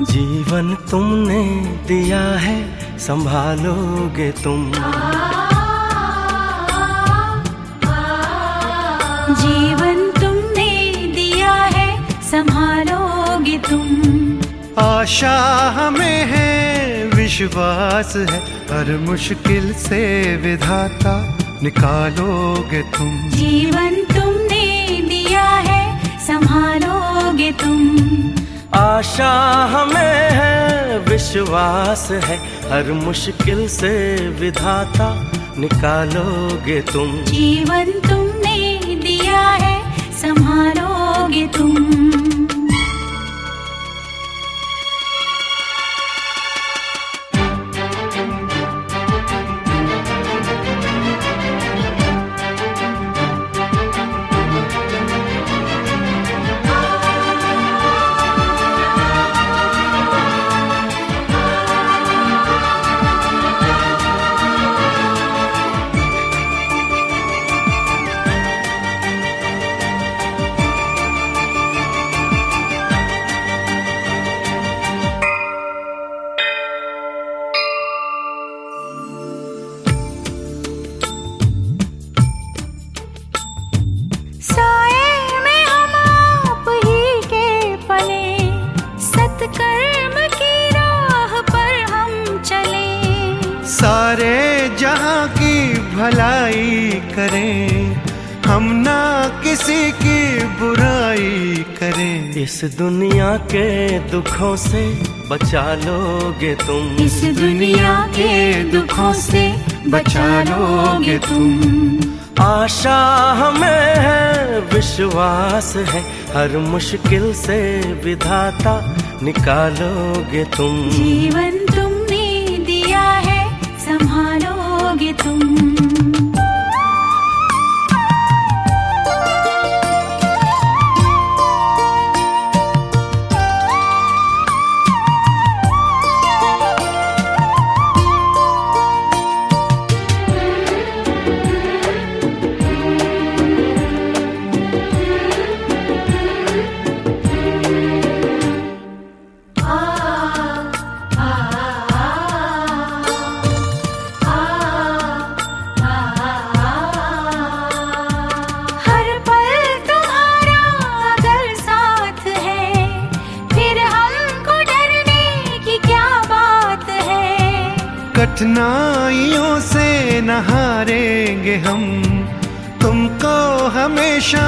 जीवन तुमने दिया है संभालोगे तुम। जीवन तुमने दिया है संभालोगे तुम। आशा हमें है विश्वास है हर मुश्किल से विधाता निकालोगे तुम। जीवन तुमने दिया है संभालोगे तुम। आशा हमें है, विश्वास है, हर मुश्किल से विधाता निकालोगे तुम। जीवन तुमने दिया है, संभालोगे तुम। भलाई करें हम ना किसी की बुराई करें। इस दुनिया के दुखों से बचा लोगे तुम। इस दुनिया के दुखों से बचा लोगे तुम। आशा हमें है विश्वास है हर मुश्किल से विधाता निकालोगे तुम। जीवन कठिनाइयों से न हारेंगे हम। तुमको हमेशा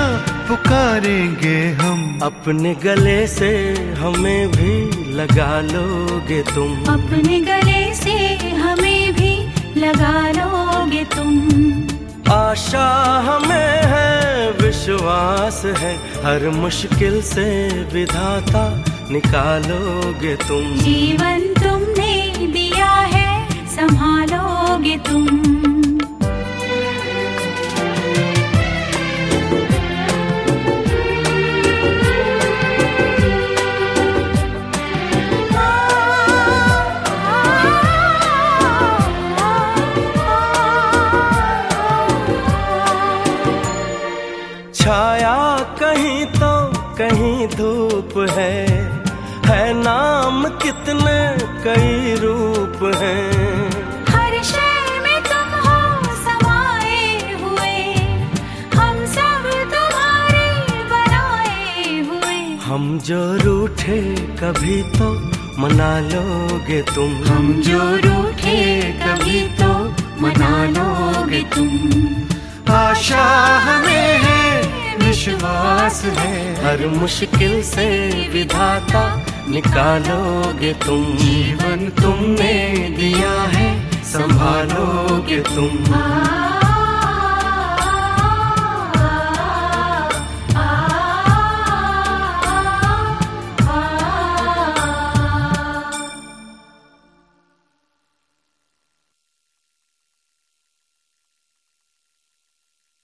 पुकारेंगे हम। अपने गले से हमें भी लगा लोगे तुम। अपने गले से हमें भी लगा लोगे तुम। आशा हमें है विश्वास है हर मुश्किल से विधाता निकालोगे तुम। जीवन तुमने दिया है संभालोगे तुम। छाया कहीं तो कहीं धूप है है नाम कितने कई रूप हैं। हम जो रूठे कभी तो मना लोगे तुम। हम जो रूठे कभी तो मना लोगे तुम। आशा हमें है विश्वास है। हर मुश्किल से विधाता निकालोगे तुम। जीवन तुमने दिया है संभालोगे तुम।